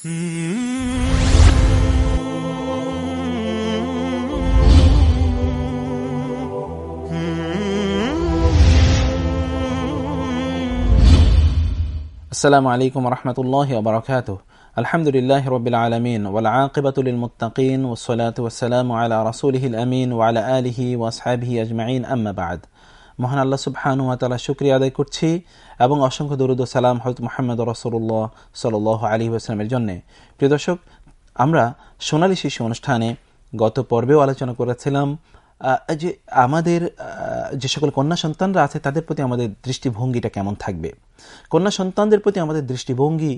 السلام عليكم ورحمة الله وبركاته. الحمد لله رب العالمين والعاقبة للمتقين والصلاة والسلام على رسوله الأمين وعلى آله وأصحابه أجمعين أما بعد. মহান আল্লাহ সুবহানু ওয়া তাআলা আদায় করছি এবং অসংখ্য দরুদ সালাম হযরত মুহাম্মদ রাসূলুল্লাহ সাল্লাল্লাহু আলাইহি ওয়াসাল্লামের জন্য। প্রিয় দর্শক, আমরা সোনালী শিশু অনুষ্ঠানে গত পর্বেও আলোচনা করেছিলাম যে আমাদের যে সকল কন্যা সন্তানরা আছে তাদের প্রতি আমাদের দৃষ্টিভঙ্গিটা কেমন থাকবে? কন্যা সন্তানদের প্রতি আমাদের দৃষ্টিভঙ্গি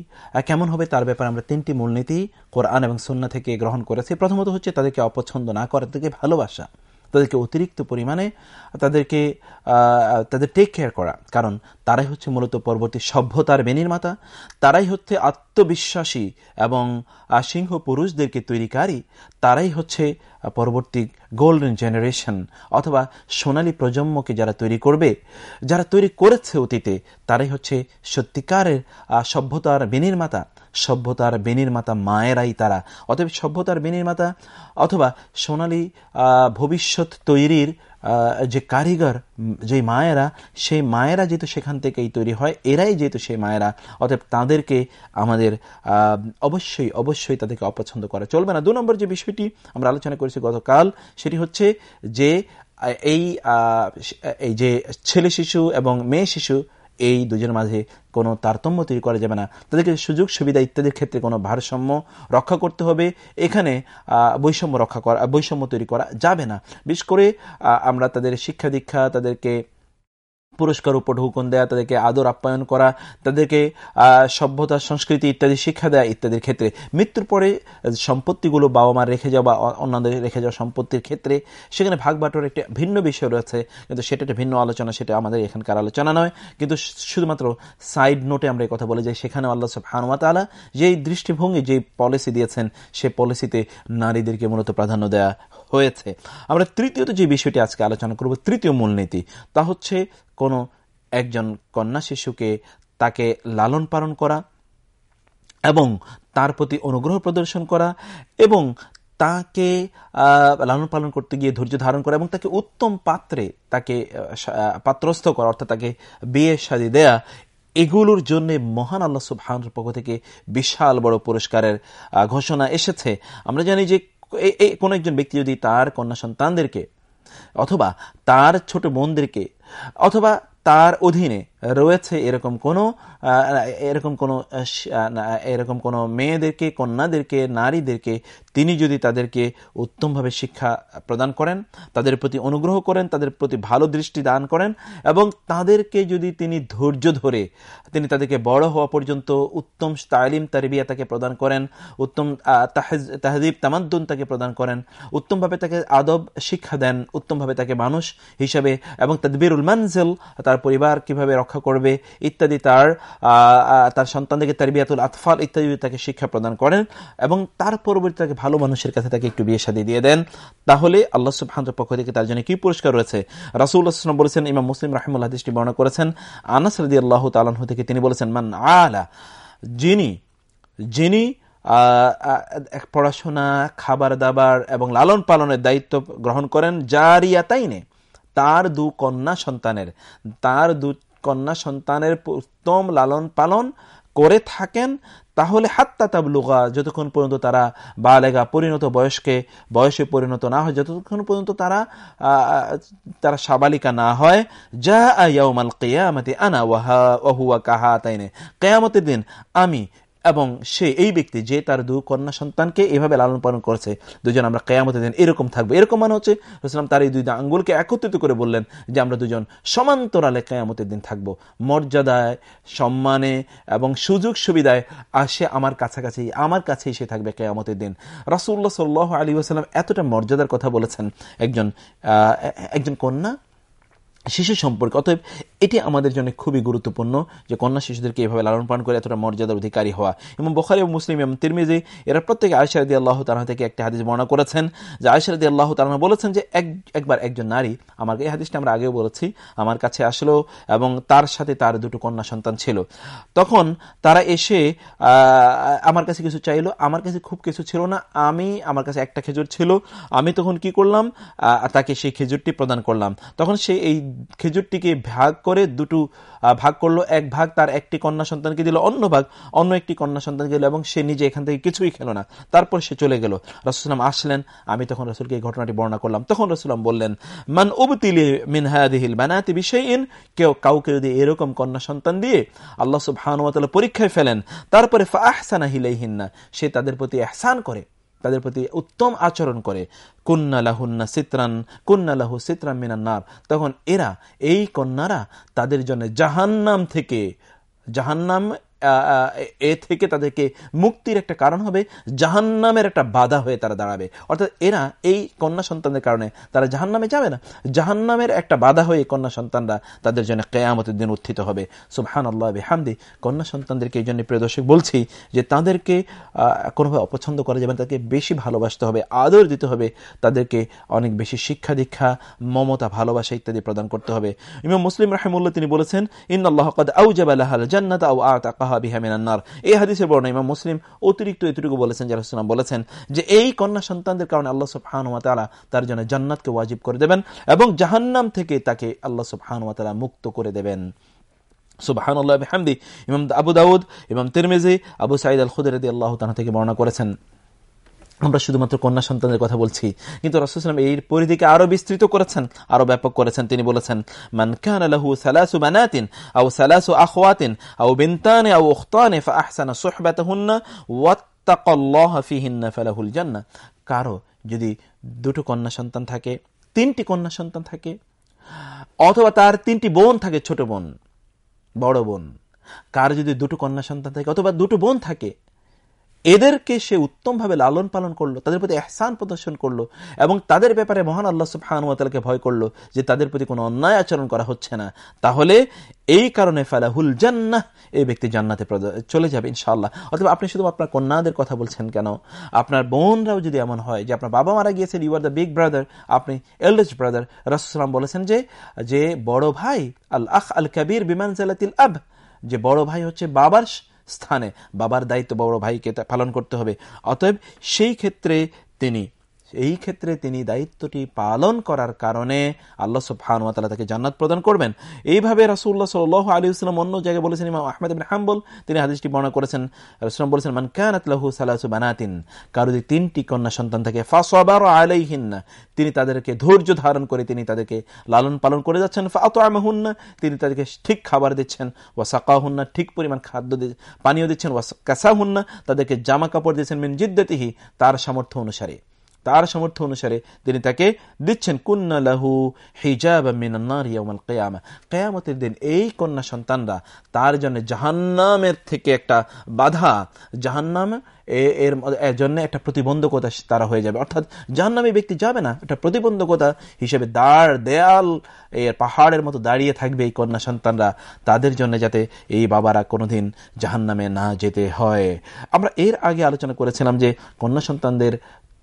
কেমন হবে তার ব্যাপারে আমরা তিনটি মূলনীতি, কোরআন এবং সন্না থেকে গ্রহণ করেছি। প্রথমত হচ্ছে তাদেরকে অপছন্দ না করা, তাদেরকে ভালোবাসা। তাদেরকে অতিরিক্ত পরিমাণে, তাদেরকে তাদের টেক কেয়ার করা। কারণ তারাই হচ্ছে মূলত পরবর্তী সভ্যতার বেনির্মাতা। তারাই হচ্ছে আত্মবিশ্বাসী এবং সিংহ পুরুষদেরকে তৈরিকারী। তারাই হচ্ছে পরবর্তী গোল্ডেন জেনারেশন অথবা সোনালী প্রজন্মকে যারা তৈরি করবে, যারা তৈরি করেছে অতীতে, তারাই হচ্ছে সত্যিকারের সভ্যতার বিনির্মাতা। সভ্যতার বিনির্মাতা মায়েরাই তারা। অতএব সভ্যতার বিনির্মাতা অথবা সোনালী ভবিষ্যৎ তৈরির যে কারিগর যে মায়েরা, সেই মায়েরা যেহেতু সেখান থেকেই তৈরি হয়, এরাই যেহেতু সেই মায়েরা, অতএব তাদেরকে আমাদের অবশ্যই অবশ্যই তাদেরকে অপছন্দ করা। চলবে না। দু নম্বর যে বিষয়টি আমরা আলোচনা করেছি গতকাল, সেটি হচ্ছে যে এই এই যে ছেলে শিশু এবং মেয়ে শিশু এই দুজনের মাঝে কোনো তারতম্য তৈরি করা যাবে না। তাদেরকে সুযোগ, সুবিধা ইত্যাদির ক্ষেত্রে কোনো ভারসাম্য রক্ষা করতে হবে। এখানে বৈষম্য রক্ষা করা, বৈষম্য তৈরি করা যাবে না। বিশেষ করে আমরা তাদের শিক্ষা দীক্ষা, তাদেরকে পুরস্কার উপর হুকুন দেয়া, তাদেরকে আদর আপ্যায়ন করা, তাদেরকে সভ্যতা, সংস্কৃতি ইত্যাদি শিক্ষা দেয়া ইত্যাদির ক্ষেত্রে। মৃত্যুর পরে সম্পত্তিগুলো বাবা মার রেখে যাওয়া বা অন্যদের রেখে যাওয়া সম্পত্তির ক্ষেত্রে সেখানে ভাগ বাটোর একটি ভিন্ন বিষয় রয়েছে। কিন্তু সেটা একটা ভিন্ন আলোচনা, সেটা আমাদের এখানকার আলোচনা নয়। কিন্তু শুধুমাত্র সাইড নোটে আমরা কথা বলে যাই। সেখানে আল্লাহ সব হানুমাত আলা যেই দৃষ্টিভঙ্গি, যেই পলিসি দিয়েছেন, সে পলিসিতে নারীদেরকে মূলত প্রাধান্য দেওয়া হয়েছে। আমরা তৃতীয়ত যে বিষয়টি আজকে আলোচনা করব, তৃতীয় মূলনীতি, তা হচ্ছে কোনো একজন কন্যা শিশুকে তাকে লালন পালন করা এবং তার প্রতি অনুগ্রহ প্রদর্শন করা এবং তাকে লালন পালন করতে গিয়ে ধৈর্য ধারণ করা এবং তাকে উত্তম পাত্রে তাকে পাত্রস্থ করা, অর্থাৎ তাকে বিয়ে সাজি দেয়া, এগুলোর জন্য মহান আল্লাহ সুবহানের পক্ষ থেকে বিশাল বড় পুরস্কারের ঘোষণা এসেছে। আমরা জানি যে কোনো একজন ব্যক্তি যদি তার কন্যা সন্তানদেরকে অথবা তার ছোট মন্দিরকে অথবা তার অধীনে রয়েছে এরকম কোনো এরকম কোনো এরকম কোনো মেয়েদেরকে, কন্যাদেরকে, নারীদেরকে তিনি যদি তাদেরকে উত্তমভাবে শিক্ষা প্রদান করেন, তাদের প্রতি অনুগ্রহ করেন, তাদের প্রতি ভালো দৃষ্টি দান করেন এবং তাদেরকে যদি তিনি ধৈর্য ধরে, তিনি তাদেরকে বড় হওয়া পর্যন্ত উত্তম তালিম, তারিবিয়া তাকে প্রদান করেন, উত্তম তাহদিব তামাদ্দুন তাকে প্রদান করেন, উত্তমভাবে তাকে আদব, শিক্ষা দেন, উত্তমভাবে তাকে মানুষ হিসাবে এবং তদবিরুল মানজেল, তার পরিবার কীভাবে রক্ষা করবে, ইত্যাদি তার তার সন্তানদেরকে তারবিয়াতুল আতফাল ইত্যাদি তাকে শিক্ষা প্রদান করেন এবং তার পরবর্তী তাকে ভালো মানুষের কাছে তাকে একটু বিয়ে সাদী দিয়ে দেন। তাহলে আল্লাহ সুবহানের পক্ষ থেকে তার জন্য কি পুরস্কার রয়েছে? রাসুল্লাহাম বলেছেন, ইমাম মুসলিম রাহিমুল্লাহ দৃষ্টি বর্ণনা করেছেন, আনাস রদি আল্লাহ তালাহ থেকে তিনি বলেছেন, মান আলা যিনি যিনি পড়াশোনা খাবার দাবার এবং লালন পালনের দায়িত্ব গ্রহণ করেন, জারিয়াতাইনে, তার দু কন্যা সন্তানের, তার দু কন্যা সন্তানের উত্তম লালন পালন করে থাকেন, তাহলে হাত্তা তাবলুগা, যতক্ষণ পর্যন্ত তারা বালেগা পরিণত বয়সকে, বয়সে পরিণত না হয়, যতক্ষণ পর্যন্ত তারা তারা সাবালিকা না হয় যা আয়াউমাল কেয়ামতে আনা ওয়াহা ওহুয়া কাহা তাইনে কেয়ামতের দিন আমি এবং সে, এই ব্যক্তি যে তার দু কন্যা সন্তানকে এভাবে লালন পালন করছে, দুজন আমরা কেয়ামতের দিন এরকম থাকব। এরকম মানে হচ্ছে রসলাম তার এই দুই আঙ্গুলকে একত্রিত করে বললেন যে আমরা দুজন সমান্তরালে কেয়ামতের দিন থাকব। মর্যাদায়, সম্মানে এবং সুযোগ সুবিধায় আসে আমার কাছাকাছি, আমার কাছেই সে থাকবে কেয়ামতের দিন। রাসুল্লাহ সাল্লাহ আলী আসাল্লাম এতটা মর্যাদার কথা বলেছেন, একজন একজন কন্যা শিশু সম্পর্কে। অতএব এটি আমাদের জন্য খুবই গুরুত্বপূর্ণ যে কন্যা শিশুদেরকে এভাবে লালন পালন করে এতটা মর্যাদার অধিকারী হওয়া। এবং বখারি এবং মুসলিম এবং তিরমিজি এরা প্রত্যেকে আয়সারদি আল্লাহ তালা থেকে একটি হাদিস বর্ণনা করেছেন, যে আয়সারদি আল্লাহ তালা বলেছেন যে এক, একবার একজন নারী, আমার এই হাদিসটা আমরা আগেও বলেছি, আমার কাছে আসলো এবং তার সাথে তার দুটো কন্যা সন্তান ছিল। তখন তারা এসে আমার কাছে কিছু চাইলো, আমার কাছে খুব কিছু ছিল না, আমি, আমার কাছে একটা খেজুর ছিল, আমি তখন কি করলাম তাকে সেই খেজুরটি প্রদান করলাম। তখন সে এই খেজুরটিকে ভাগ করে দুটো ভাগ করল, এক ভাগ তার একটি কন্যা সন্তানকে দিল, অন্য ভাগ অন্য একটি কন্যা সন্তানকে দিল, এবং সে নিজে এখান থেকে কিছুই খেলো না। তারপর সে চলে গেল। রসুলাম আসলেন, আমি তখন রসুলকে এই ঘটনাটি বর্ণনা করলাম। তখন রসুলাম বললেন, মান উবতিলি মিনহাদিহিল বানাতি বিষয়ীন কেউ, কাউকে যদি এরকম কন্যা সন্তান দিয়ে আল্লাহ সুবহানুয়াতালা পরীক্ষায় ফেলেন, তারপরে ফাহসানা হিলাইহিন্না সে তাদের প্রতি এহসান করে। তাদের প্রতি উত্তম আচরণ করে। কন্যা লাহুন্না সিত্রান কন্যা লাহু সিত্রান মিনান্নার তখন এরা, এই কন্যারা তাদের জন্য জাহান্নাম থেকে, জাহান্নাম এ থেকে তাদেরকে মুক্তির একটা কারণ হবে, জাহান্নামের একটা বাধা হয়ে তারা দাঁড়াবে। অর্থাৎ এরা এই কন্যা সন্তানদের কারণে তারা জাহান্নামে যাবে না। জাহান্নামের একটা বাধা হয়ে কন্যা সন্তানরা তাদের জন্য কেয়ামতের দিন উত্থিত হবে। সুবহান আল্লাহ হামদি কন্যা সন্তানদেরকে এই জন্য প্রিয় দর্শক, বলছি যে তাদেরকে কোনোভাবে অপছন্দ করা যাবে তাদেরকে বেশি ভালোবাসতে হবে, আদর দিতে হবে, তাদেরকে অনেক বেশি শিক্ষা দীক্ষা, মমতা, ভালোবাসা ইত্যাদি প্রদান করতে হবে। ইমাম মুসলিম রাহিমুল্লাহ তিনি বলেছেন ইন আল্লাহ আউজাবাল জান্নাত আউ আতাকাহ। বিহা এই হাদিসের ইমাম মুসলিম অতিরিক্ত বলেছেন, যারা বলেছেন যে এই কন্যা সন্তানদের কারণে আল্লাহ তার জন্য জান্নাতকে ওয়াজিব করে দেবেন এবং জাহান্নাম থেকে তাকে আল্লাহ সুবহানুয়াতালা মুক্ত করে দেবেন। সুবাহানুল্লাহ হামদি ইমাম আবু দাউদ, ইমাম তিরমিজি, আবু সাইদ আল খুদরদি আল্লাহ তানা থেকে বর্ণনা করেছেন আমরা শুধুমাত্র কন্যা সন্তানের কথা বলছি। কিন্তু রসুলাম এই পরিধিকে আরও বিস্তৃত করেছেন, আরও ব্যাপক করেছেন। তিনি বলেছেন কান লাহু সালাসু বানাতিন আও সালাসু আখওয়াতিন আও বিনতানে আও উখতানে ফাআহসানা সুহবাতাহুন্না ওয়াত্তাকাল্লাহ ফিহিন্না ফালাহুল জান্নাহ কারও যদি দুটো কন্যা সন্তান থাকে, তিনটি কন্যা সন্তান থাকে, অথবা তার তিনটি বোন থাকে, ছোট বোন, বড় বোন, কার যদি দুটো কন্যা সন্তান থাকে, অথবা দুটো বোন থাকে এদেরকে সে উত্তমভাবে লালন পালন করল, তাদের প্রতি এহসান প্রদর্শন করল এবং তাদের ব্যাপারে মহান আল্লাহ সুফানুয়াতালকে ভয় করল যে তাদের প্রতি কোনো অন্যায় আচরণ করা হচ্ছে না। তাহলে এই কারণে ফালাহুল জান্নাহ এই ব্যক্তি জান্নাতে চলে যাবে ইনশাল্লাহ অথবা আপনি শুধু আপনার কন্যাদের কথা বলছেন কেন? আপনার বোনরাও যদি এমন হয় যে আপনার বাবা মারা গিয়েছেন you are the big brother আপনি এল্ডেস্ট ব্রাদার রাসুসালাম বলেছেন যে যে বড় ভাই আল আখ আল কবির বিমান জালাতিল আব, যে বড় ভাই হচ্ছে বাবার স্থানে বাবার দায়িত্ব বড় ভাইকে পালন করতে হবে। অতএব সেই ক্ষেত্রে তিনি এই ক্ষেত্রে তিনি দায়িত্বটি পালন করার কারণে আল্লাহ সুবহানুয়াতালা তাকে জান্নাত প্রদান করবেন। এইভাবে রাসুল্লাহ সাল আলী ইসলাম অন্য জায়গায় বলেছেন, ইমাম আহমেদ হাম্বল, তিনি হাদিসটি বর্ণনা করেছেন। রসুলাম বলেছেন, মান কানাত লাহু সালাসু বানাতিন কারও যদি তিনটি কন্যা সন্তান থাকে, ফাসবার আলাইহিন্না তিনি তাদেরকে ধৈর্য ধারণ করে তিনি তাদেরকে লালন পালন করে যাচ্ছেন। ফাতআমাহুন্না তিনি তাদেরকে ঠিক খাবার দিচ্ছেন। ওয়া সাকাহুন্না ঠিক পরিমাণ খাদ্য পানীয় দিচ্ছেন। ওয়া কাসাহুন্না তাদেরকে জামা কাপড় দিচ্ছেন মিন জিদ্দাতিহি তার সামর্থ্য অনুসারে। তার সামর্থ্য অনুসারে তিনি তাকে দিচ্ছেন, কুন্না লাহু হিজাব কেয়ামা। কেয়ামতের দিন এই কন্যা সন্তানরা তার জন্য জাহান্নামের থেকে একটা বাধা, জাহান্নাম এর জন্য একটা প্রতিবন্ধকতা তারা হয়ে যাবে। অর্থাৎ জাহান্নামী ব্যক্তি যাবে না, একটা প্রতিবন্ধকতা হিসেবে দাঁড়, দেয়াল, এর পাহাড়ের মতো দাঁড়িয়ে থাকবে এই কন্যা সন্তানরা। তাদের জন্য যাতে এই বাবারা কোনোদিন জাহান্নামে না যেতে হয়। আমরা এর আগে আলোচনা করেছিলাম যে কন্যা সন্তানদের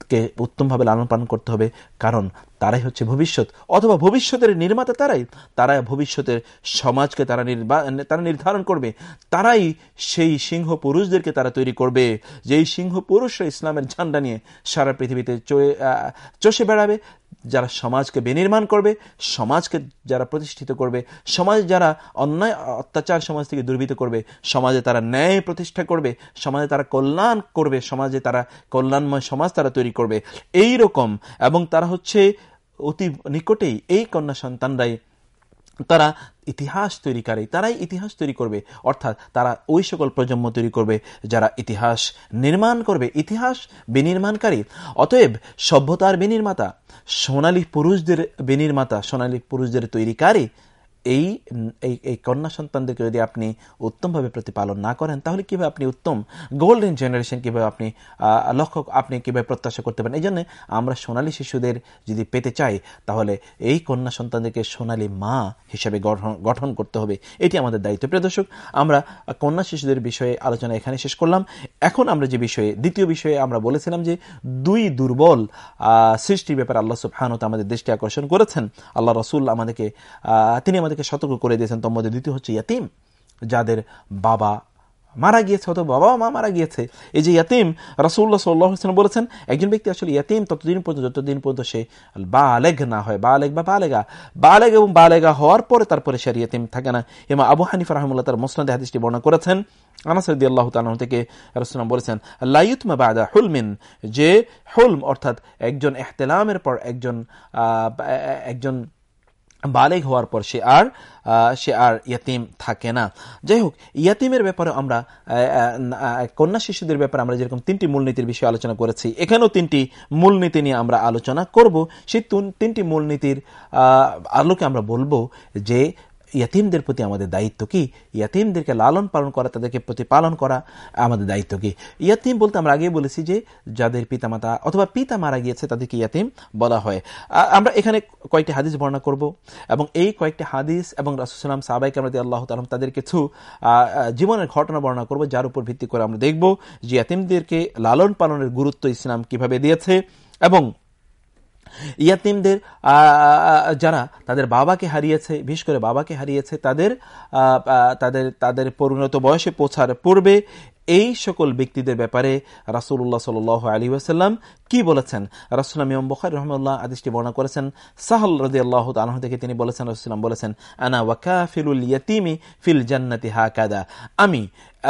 কে উত্তমভাবে লালন পালন করতে হবে। কারণ তারাই হচ্ছে ভবিষ্যৎ। অথবা ভবিষ্যতের নির্মাতা তারাই। তারা ভবিষ্যতের সমাজকে তারা তারা নির্ধারণ করবে। তারাই সেই সিংহ পুরুষদেরকে তারা তৈরি করবে। যেই সিংহ পুরুষরা ইসলামের ঝান্ডা নিয়ে সারা পৃথিবীতে চষে বেড়াবে যারা সমাজকে বিনির্মাণ করবে, সমাজকে যারা প্রতিষ্ঠিত করবে, সমাজ যারা অন্যায়, অত্যাচার সমাজ থেকে দুর্বৃত করবে, সমাজে তারা ন্যায় প্রতিষ্ঠা করবে, সমাজে তারা কল্যাণ করবে, সমাজে তারা কল্যাণময় সমাজ তারা তৈরি করবে। এই রকম এবং তারা হচ্ছে অতি নিকটেই এই কন্যা সন্তানরাই তারা ইতিহাস তৈরিকারী করে, তারাই ইতিহাস তৈরি করবে। অর্থাৎ তারা ওই সকল প্রজন্ম তৈরি করবে যারা ইতিহাস নির্মাণ করবে, ইতিহাস বিনির্মাণকারী। অতএব সভ্যতার বিনির্মাতা, সোনালী পুরুষদের বিনির্মাতা, সোনালী পুরুষদের তৈরিকারী এই এই কন্যা সন্তানদেরকে যদি আপনি উত্তমভাবে প্রতিপালন না করেন, তাহলে কীভাবে আপনি উত্তম গোল্ডেন জেনারেশন কীভাবে আপনি লক্ষ্য আপনি কীভাবে প্রত্যাশা করতে পারেন? এই জন্য আমরা সোনালী শিশুদের যদি পেতে চাই, তাহলে এই কন্যা সন্তানদেরকে সোনালী মা হিসেবে গঠন করতে হবে। এটি আমাদের দায়িত্ব। প্রিয় দর্শক, আমরা কন্যা শিশুদের বিষয়ে আলোচনা এখানে শেষ করলাম। এখন আমরা যে বিষয়ে, দ্বিতীয় বিষয়ে আমরা বলেছিলাম যে দুই দুর্বল সৃষ্টির ব্যাপারে আল্লাহ সুবহানত আমাদের দৃষ্টি আকর্ষণ করেছেন। আল্লাহ রসুল আমাদেরকে তিনি আমাদেরকে সতর্ক করে দিয়েছেন মধ্যে দ্বিতীয় হচ্ছে ইয়াতিম, যাদের বাবা মারা গিয়েছে অথবা বাবা মা মারা গিয়েছে। এই যে ইয়াতিম রাসুল্লাহ সাল্লাম বলেছেন, একজন ব্যক্তি আসলে ইয়াতিম, ততদিন পর্যন্ত, যতদিন পর্যন্ত সে বা আলেগ না হয় বা আলেগ বা বালেগা, বালেগ এবং বালেগা হওয়ার পরে তারপরে সে ইয়াতিম থাকে না। এমা আবু হানিফ রহমুল্লাহ তার মোসনাদে হাদিসটি বর্ণনা করেছেন। আনাসরদি আল্লাহ তালন থেকে রসুলাম বলেছেন লাইউতমা বাদা হুলমিন যে হুলম অর্থাৎ একজন এহতেলামের পর একজন একজন বালেগ হওয়ার পর সে আর সে আর ইয়াতিম থাকে না। যাই হোক, ইয়াতিমের ব্যাপারে আমরা কন্যা শিশুদের ব্যাপারে আমরা যেরকম তিনটি মূলনীতির বিষয়ে আলোচনা করেছি, এখানেও তিনটি মূলনীতি নিয়ে আমরা আলোচনা করব। সেই তিনটি মূলনীতির আলোকে আমরা বলব যে ইয়াতিমদের প্রতি আমাদের দায়িত্ব কি? ইয়াতিমদেরকে লালন পালন করা, তাদেরকে প্রতিপালন করা আমাদের দায়িত্ব কি? ইয়াতিম বলতে আমরা আগে বলেছি যে, যাদের পিতামাতা অথবা পিতা মারা গিয়েছে, তাদেরকে ইয়াতিম বলা হয়। আমরা এখানে কয়েকটি হাদিস বর্ণনা করব এবং এই কয়েকটি হাদিস এবং রাসুসালাম সাবাইক আমরা আল্লাহ তালাম তাদের কিছু জীবনের ঘটনা বর্ণনা করব, যার উপর ভিত্তি করে আমরা দেখব যে ইয়াতিমদেরকে লালন পালনের গুরুত্ব ইসলাম কীভাবে দিয়েছে এবং ইয়াতিমদের যারা তাদের বাবাকে হারিয়েছে, বিশেষ করে বাবাকে হারিয়েছে, তাদের তাদের তাদের পরিণত বয়সে পৌঁছার পূর্বে এই সকল ব্যক্তিদের ব্যাপারে রাসুল্লাহ সাল আলী আসাল্লাম কি বলেছেন? রাসুলাম ইম বখার রহমুল্লাহ আদিসটি বর্ণনা করেছেন। সাহল রদি আল্লাহ তালহ থেকে তিনি বলেছেন রসুলাম বলেছেন, আনা ওয়াকা ফিলুল ইয়াতিমি ফিল জান্নাতি হা কাদা আমি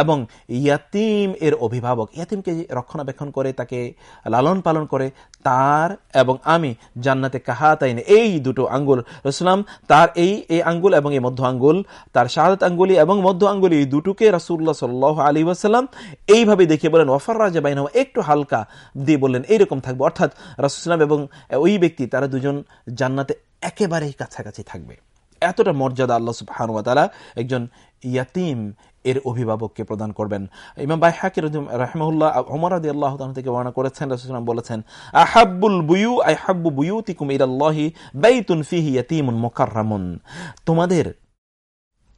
এবং ইয়াতিম এর অভিভাবক, ইয়াতিমকে রক্ষণাবেক্ষণ করে, তাকে লালন পালন করে, তার এবং আমি জান্নাতে কাহাতাইনে, এই দুটো আঙ্গুল রসুলাম তার এই এই আঙ্গুল এবং এই মধ্য আঙ্গুল, তার শাহাদ আঙ্গুলি এবং মধ্য আঙ্গুলি, এই দুটোকে রাসুল্লাহ সাল্লাহ আলী ওয়াসাল্লাম এইভাবে দেখিয়ে বলেন ওয়াফার রাজা বাইন একটু হালকা দিয়ে বললেন, এইরকম থাকবে। অর্থাৎ রাসুলাম এবং ওই ব্যক্তি, তারা দুজন জান্নাতে একেবারেই কাছাকাছি থাকবে। এতটা মর্যাদা আল্লাহ সুবাহানুয়াতালা একজন ইয়াতিম এর অভিভাবককে প্রদান করবেন। ইমাম বাই হাকির রহমুল্লাহ ওমর আদি আল্লাহ থেকে বর্ণনা করেছেন রসুলাম বলেছেন আহাবুল বুয়ু আহাব্বু বুয়ুতিকুম ইরাল্লাহি বাইতুন ফিহি ইয়াতিমুন মুকাররামুন। তোমাদের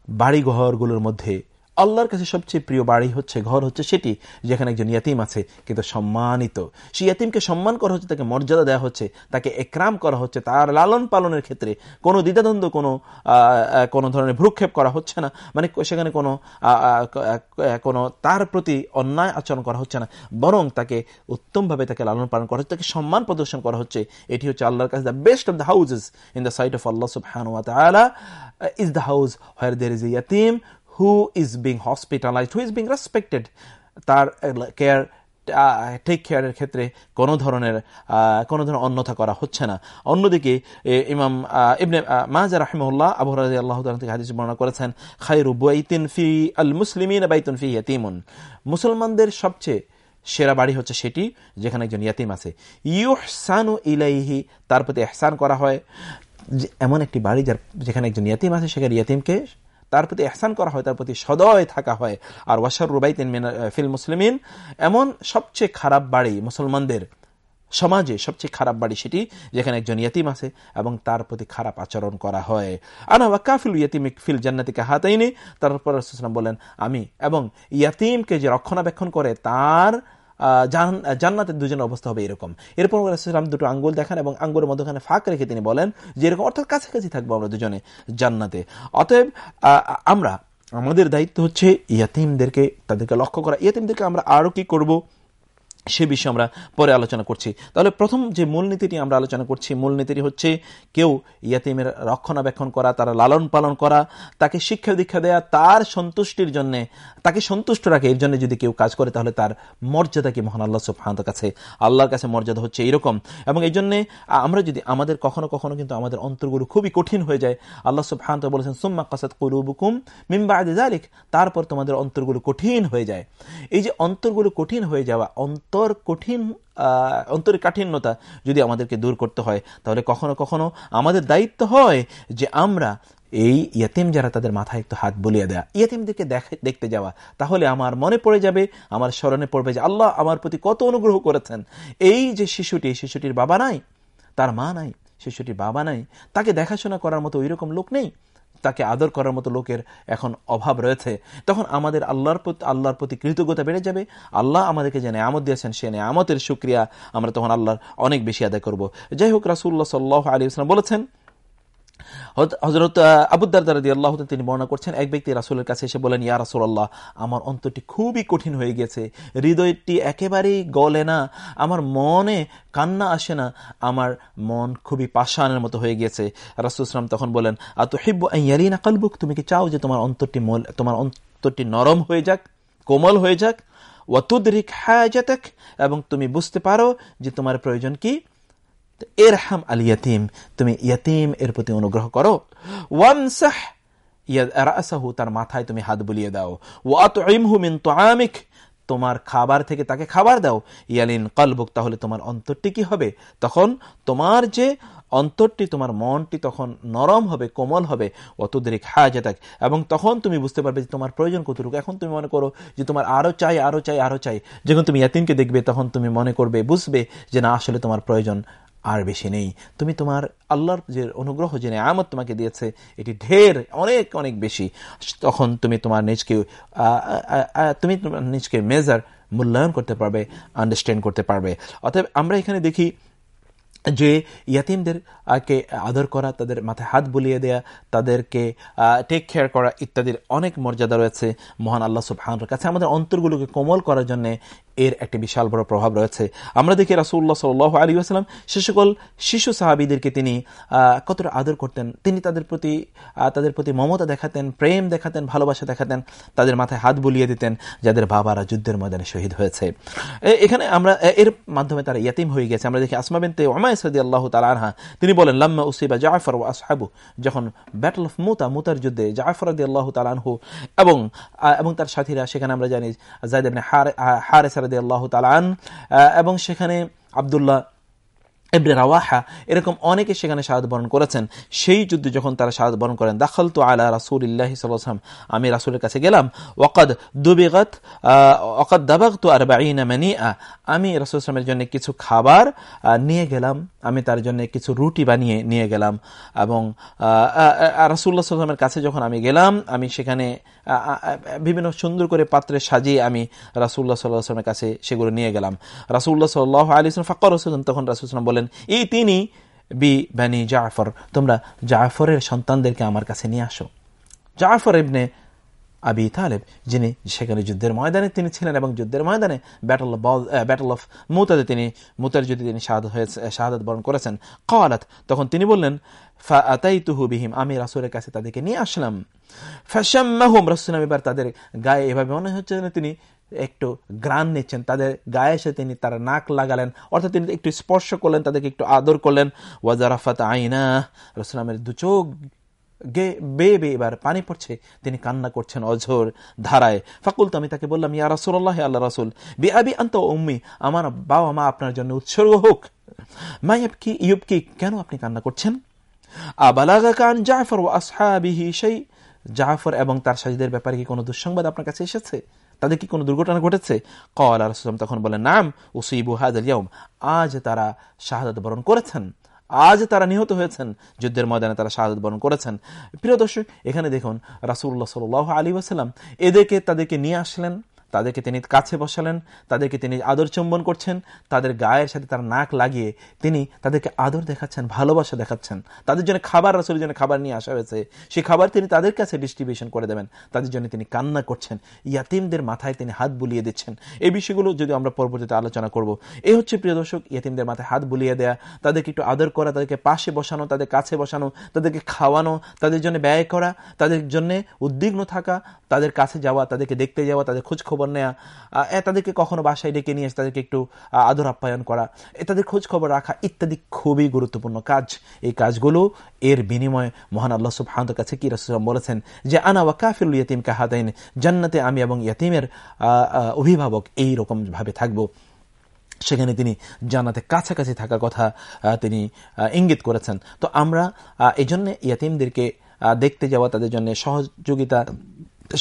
বাড়িঘরগুলোর মধ্যে আল্লাহর কাছে সবচেয়ে প্রিয় বাড়ি হচ্ছে, ঘর হচ্ছে সেটি, যেখানে একজন ইয়াতিম আছে, কিন্তু সম্মানিত। সেই ইয়াতিমকে সম্মান করা হচ্ছে, তাকে মর্যাদা দেওয়া হচ্ছে, তাকে একরাম করা হচ্ছে, তার লালন পালনের ক্ষেত্রে কোনো দ্বিধাদ্বন্দ্ব, কোনো কোনো ধরনের ভ্রুক্ষেপ করা হচ্ছে না। মানে সেখানে কোনো কোনো তার প্রতি অন্যায় আচরণ করা হচ্ছে না। বরং তাকে উত্তমভাবে তাকে লালন পালন করা হচ্ছে, তাকে সম্মান প্রদর্শন করা হচ্ছে। এটি হচ্ছে আল্লাহর কাছে the best of the houses in the sight of আল্লাহ তাআলা is the house where there is a ইয়াতিম who is being hospitalised who is being respected তার কেয়ার টেক কেয়ারের ক্ষেত্রে কোনো ধরনের কোনো ধরনের অন্যথা করা হচ্ছে না। অন্যদিকে ইমাম ইবনে মাজা রাহিমুল্লাহ আবু রাজি আল্লাহ থেকে হাদিস বর্ণনা করেছেন খাইরু বাইতিন ফি আল মুসলিমিন বাইতুন ফি ইয়াতিমুন। মুসলমানদের সবচেয়ে সেরা বাড়ি হচ্ছে সেটি, যেখানে একজন ইয়াতিম আছে। ইউহসানু ইলাইহি, তার প্রতি এহসান করা হয়। এমন একটি বাড়ি যার, যেখানে একজন ইয়াতিম আছে, সেখানে ইয়াতিমকে তার প্রতি এহসান করা হয়, তার প্রতি সদয় থাকা হয়। আর ওয়াসার রুবাইতেন ফিল মুসলিমিন, এমন সবচেয়ে খারাপ বাড়ি মুসলমানদের সমাজে সবচেয়ে খারাপ বাড়ি সেটি, যেখানে একজন ইয়াতিম আছে এবং তার প্রতি খারাপ আচরণ করা হয়। আনা ওয়াকাফিল ইয়াতিম ফিল জান্নাতিকে হাতাইনি তারপর বলেন, আমি এবং ইয়াতিমকে যে রক্ষণাবেক্ষণ করে, তার জান্নাতের দুজনের অবস্থা হবে এরকম। এরপর রাসুলাম দুটো আঙ্গুল দেখান এবং আঙ্গুলের মধ্যখানে ফাঁক রেখে তিনি বলেন যে এরকম অর্থাৎ কাছাকাছি থাকব আমরা দুজনে জান্নাতে। অতএব আমরা, আমাদের দায়িত্ব হচ্ছে ইয়াতিমদেরকে, তাদেরকে লক্ষ্য করা। ইয়াতিমদেরকে আমরা আরও কি করব? সে বিষয়ে আমরা পরে আলোচনা করছি। তাহলে প্রথম যে মূলনীতিটি আমরা আলোচনা করছি, মূলনীতিটি হচ্ছে কেউ ইয়াতিমের রক্ষণাবেক্ষণ করা, তারা লালন পালন করা, তাকে শিক্ষা দীক্ষা দেয়া, তার সন্তুষ্টির জন্য, তাকে সন্তুষ্ট রাখে, এর জন্য যদি কেউ কাজ করে, তাহলে তার মর্যাদা কি মহান আল্লাহ সুফান্ত কাছে? আল্লাহর কাছে মর্যাদা হচ্ছে এইরকম এবং এই জন্যে আমরা যদি আমাদের কখনো কখনো কিন্তু আমাদের অন্তরগুলো খুবই কঠিন হয়ে যায়। আল্লাহ সুফান্ত বলেছেন, সুম্মা কাসাদ করুবুকুম মিম্বা আদিক তারপর তোমাদের অন্তরগুলো কঠিন হয়ে যায়। এই যে অন্তরগুলো কঠিন হয়ে যাওয়া অন্ত অন্তর কঠিন অন্তরের কাঠিন্যতা যদি আমাদেরকে দূর করতে হয়, তাহলে কখনো কখনো আমাদের দায়িত্ব হয় যে আমরা এই ইয়াতিম যারা তাদের মাথায় একটু হাত বলিয়ে দেয়া, ইয়াতিমদেরকে দেখতে যাওয়া, তাহলে আমার মনে পড়ে যাবে, আমার স্মরণে পড়বে যে আল্লাহ আমার প্রতি কত অনুগ্রহ করেছেন। এই যে শিশুটি, শিশুটির বাবা নাই, তার মা নাই, শিশুটির বাবা নাই, তাকে দেখাশোনা করার মতো ওই রকম লোক নেই। তাকে আদর করার মতো লোকের এখন অভাব রয়েছে। তখন আমাদের আল্লাহর প্রতি আল্লাহর প্রতি কৃতজ্ঞতা বেড়ে যাবে। আল্লাহ আমাদেরকে যে নেয়ামত দিয়েছেন, সে নেয়ামতের সুক্রিয়া আমরা তখন আল্লাহর অনেক বেশি আদায় করব। যাই হোক রাসুল্লাহ সাল্লাহ আলী ইসলাম বলেছেন হজরত আবুদ্দার দারাদি আল্লাহ তিনি বর্ণনা করছেন, এক ব্যক্তি রাসুলের কাছে এসে বলেন, ইয়া রাসুল আল্লাহ আমার অন্তরটি খুবই কঠিন হয়ে গেছে। হৃদয়টি একেবারেই গলে না। আমার মনে কান্না আসে না। আমার মন খুবই পাশানের মতো হয়ে গেছে। রাসুল ইসলাম তখন বলেন আত হিব্বু ইয়ারিনা কালবুক? তুমি কি চাও যে তোমার অন্তরটি মল, তোমার অন্তরটি নরম হয়ে যাক, কোমল হয়ে যাক? ওয়াতুদ্রিক হায়াজাতাক এবং তুমি বুঝতে পারো যে তোমার প্রয়োজন কি? এরহাম আল ইয়াতিম, তুমি ইয়াতিম এর প্রতি অনুগ্রহ করো। ওয়ানসাহ রাসাহু তার মাথায় তুমি হাত বুলিয়ে দাও। ওয়াতইমহু মিন তুআমিক, তোমার খাবার থেকে তাকে খাবার দাও। ইয়ালিন কলবুক, তাহলে তোমার অন্তরটি কি হবে? তখন তোমার যে অন্তরটি, তোমার মনটি তখন নরম হবে, কোমল হবে। অতদ্রিক হাজাতাক, এবং তখন তুমি বুঝতে পারবে যে তোমার প্রয়োজন কতটুকু। এখন তুমি মনে করো যে তোমার আরও চাই আরও চাই আরও চাই। যখন তুমি ইয়াতিনকে দেখবে, তখন তুমি মনে করবে, বুঝবে যে না, আসলে তোমার প্রয়োজন আর বেশি নেই। তুমি তোমার আল্লাহর যে অনুগ্রহ, যে আমত তোমাকে দিয়েছে, এটি ঢের অনেক অনেক বেশি। তখন তুমি তোমার নিজকে তুমি তোমার নিজকে মেজার মূল্যায়ন করতে পারবে আন্ডারস্ট্যান্ড করতে পারবে। অতএব আমরা এখানে দেখি যে ইয়াতিমদের কে আদর করা, তাদের মাথায় হাত বুলিয়ে দেয়া, তাদেরকে টেক কেয়ার করা ইত্যাদির অনেক মর্যাদা রয়েছে মহান আল্লাহ সুবহানের কাছে। আমাদের অন্তরগুলোকে কোমল করার জন্য এর একটি বিশাল বড় প্রভাব রয়েছে। আমরা দেখি রাসুল্লাহ সাল আলী আসলাম সে সকল শিশু সাহাবিদেরকে তিনি কতটা আদর করতেন। তিনি তাদের প্রতি তাদের প্রতি মমতা দেখাতেন, প্রেম দেখাতেন, ভালোবাসা দেখাতেন, তাদের মাথায় হাত বুলিয়ে দিতেন, যাদের বাবারা যুদ্ধের ময়দানে শহীদ হয়েছে। এখানে আমরা এর মাধ্যমে তারা ইয়াতিম হয়ে গেছে। আমরা দেখি আসমা বিনতে ওমায় সদি আল্লাহ তালা তিনি বলেন, লাম্মা উসিবা জাফর ও আসহাবু যখন ব্যাটল অফ মুতা মুতার যুদ্ধে জাফর আদি আল্লাহ তালানহু এবং এবং তার সাথীরা, সেখানে আমরা জানি, জায়দ হারেস রাদি আল্লাহ তালান এবং সেখানে আবদুল্লাহ এবনে রাওয়াহা এরকম অনেকে সেখানে শাহাদ বরণ করেছেন। সেই যুদ্ধে যখন তারা শাহাদ বরণ করেন দাখল তো আলা রাসুল ইল্লাহি সাল্লাম আমি রাসুলের কাছে গেলাম। ওকাদ দুবিগত ওকাদ দাবাগ তো আর আমি রাসুল ইসলামের জন্য কিছু খাবার নিয়ে গেলাম। আমি তার জন্য কিছু রুটি বানিয়ে নিয়ে গেলাম। এবং রাসুল্লাহ সাল্লামের কাছে যখন আমি গেলাম, আমি সেখানে বিভিন্ন সুন্দর করে পাত্রে সাজিয়ে আমি রাসুল্লাহ সাল্লাহ আসলামের কাছে সেগুলো নিয়ে গেলাম। রাসুল্লাহ সাল্লাহ আলী ইসলাম হোসেন তখন রাসুলাম বলেন এই তিনি বি বানি জাফর, তোমরা জাফরের সন্তানদেরকে আমার কাছে নিয়ে আসো। জাফর ইবনে আবি তালেব, যিনি সেখানে যুদ্ধের ময়দানে তিনি ছিলেন এবং যুদ্ধের ময়দানে ব্যাটল অফ ব্যাটল অফ মুতাদে তিনি মুতার যুদ্ধে তিনি শাহাদ হয়েছে, শাহাদত বরণ করেছেন। কওয়ালাত তখন তিনি বললেন, ফা আতাই তুহু বিহিম, আমি রাসুলের কাছে তাদেরকে নিয়ে আসলাম। ফ্যাশাম্মাহুম রাসুল এবার তাদের গায়ে এভাবে মনে হচ্ছে তিনি একটু গ্রান নিচ্ছেন। তাদের গায়ে এসে তিনি তার নাক লাগালেন, অর্থাৎ তিনি একটু স্পর্শ করলেন, তাদেরকে একটু আদর করলেন। ওয়াজারাফাত আইনা রসুলামের দু চোখ গে বে বে এবার পানি পড়ছে। তিনি কান্না করছেন অঝোর ধারায়। ফাকুল তো আমি তাকে বললাম, ইয়া রাসুল্লাহ আল্লাহ রাসুল বি আবি আন্ত উম্মি, আমার বাবা মা আপনার জন্য উৎসর্গ হোক। মাইব কি ইউব কি কেন আপনি কান্না করছেন? আবালাগা কান জাফর ও আসহাবিহি সেই জাফর এবং তার সাজিদের ব্যাপারে কি কোনো দুঃসংবাদ আপনার কাছে এসেছে? তাদের কি কোনো দুর্ঘটনা ঘটেছে? কল আলসালাম তখন বলেন নাম, উসিবু হাজ আজ তারা শাহাদ বরণ করেছেন। আজ তারা নিহত হয়েছেন। যুদ্ধের ময়দানে তারা শাহাদ বরণ করেছেন। প্রিয় দর্শক, এখানে দেখুন রাসুল্লাহ সাল আলী ওসালাম এদেরকে তাদেরকে নিয়ে আসলেন। তাদেরকে তিনি কাছে বসালেন, তাদেরকে তিনি আদর চুম্বন করছেন, তাদের গায়ের সাথে তার নাক লাগিয়ে তিনি তাদেরকে আদর দেখাচ্ছেন, ভালোবাসা দেখাচ্ছেন। তাদের জন্য খাবার, রাসুলের জন্য খাবার নিয়ে আসা হয়েছে। সেই খাবার তিনি তাদের কাছে ডিস্ট্রিবিউশন করে দেবেন। তাদের জন্য তিনি কান্না করছেন। ইয়াতিমদের মাথায় তিনি হাত বুলিয়ে দিচ্ছেন। এই বিষয়গুলো যদি আমরা পরবর্তীতে আলোচনা করব এই হচ্ছে প্রিয় দর্শক, ইয়াতিমদের মাথায় হাত বুলিয়ে দেয়া, তাদেরকে একটু আদর করা, তাদেরকে পাশে বসানো, তাদের কাছে বসানো, তাদেরকে খাওয়ানো, তাদের জন্য ব্যয় করা, তাদের জন্য উদ্বিগ্ন থাকা, তাদের কাছে যাওয়া, তাদেরকে দেখতে যাওয়া, তাদের খোঁজ খবর নেওয়া তাদেরকে কখনো বাসায় ডেকে নিয়ে তাদেরকে একটু আদর আপ্যায়ন করা তাদের খোঁজ খবর রাখা ইত্যাদি খুবই গুরুত্বপূর্ণ কাজ। এই কাজগুলো এর বিনিময়ে মহান আল্লাহ সুবহানের কাছে কি রাসুলাম বলেছেন যে, আনা ওয়া কাফিরুল ইয়াতিম কাহাদাইন, জান্নাতে আমি এবং ইয়াতিমের অভিভাবক এই রকম ভাবে থাকব। সেখানে তিনি জানাতে কাছাকাছি থাকার কথা তিনি ইঙ্গিত করেছেন। তো আমরা এই জন্য ইয়াতিমদেরকে দেখতে যাওয়া তাদের জন্য সহযোগিতা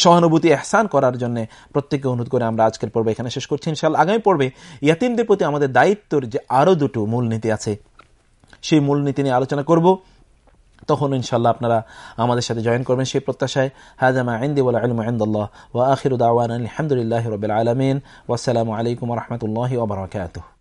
সহানুভূতি এহসান করার জন্য প্রত্যেককে অনুরোধ করে আমরা আজকের পর্বে এখানে শেষ করছি। ইনশাআল্লাহ আগামী পর্বে ইয়াতিমদের প্রতি আমাদের দায়িত্বর যে আরও দুটো মূলনীতি আছে, সেই মূলনীতি নিয়ে আলোচনা করব। তখন ইনশাল্লাহ আপনারা আমাদের সাথে জয়েন করবেন সেই প্রত্যাশায়। হাজামা আইন্দি ওয়া আখিরু দাওয়ানা আলহামদুলিল্লাহি রাব্বিল আলামিন। ওয়াসসালামু আলাইকুম রাহমাতুল্লাহি ওয়া বারাকাতুহু।